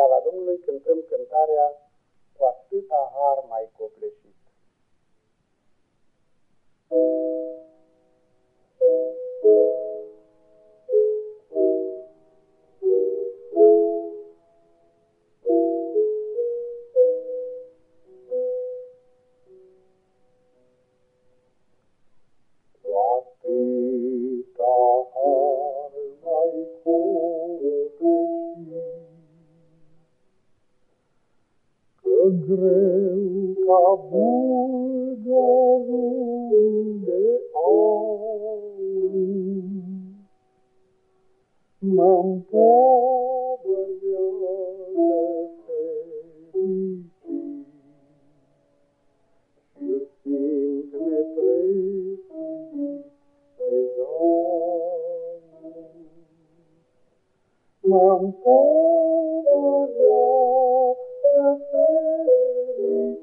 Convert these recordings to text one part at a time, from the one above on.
slava Domnului cântăm cântarea cu atâta har mai copleșit. Greu ca bulgarul de aur. M-am povărea de fericit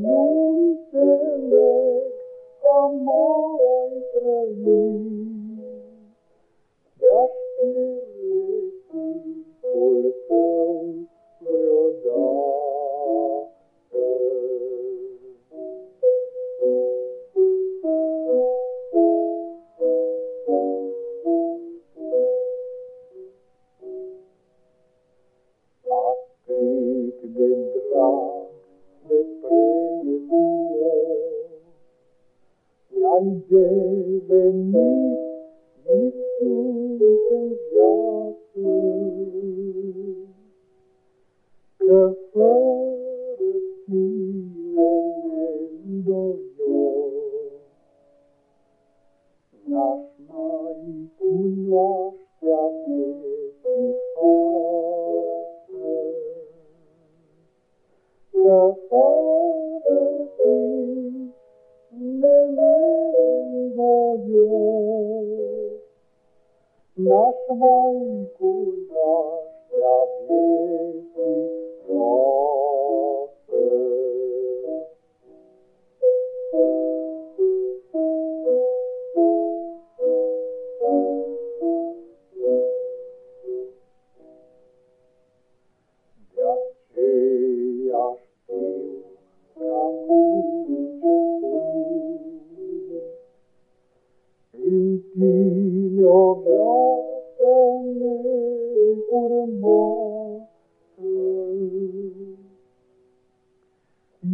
nu înțeleg mai trăi, devenit Iisus mojego nasz prawie.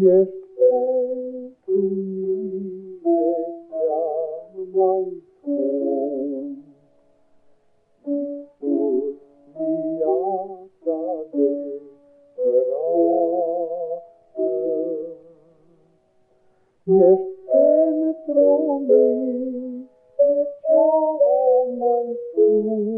Ești pentru mine cea mai sfânt, Iisus, viața de cărată. Ești pentru mai sfânt,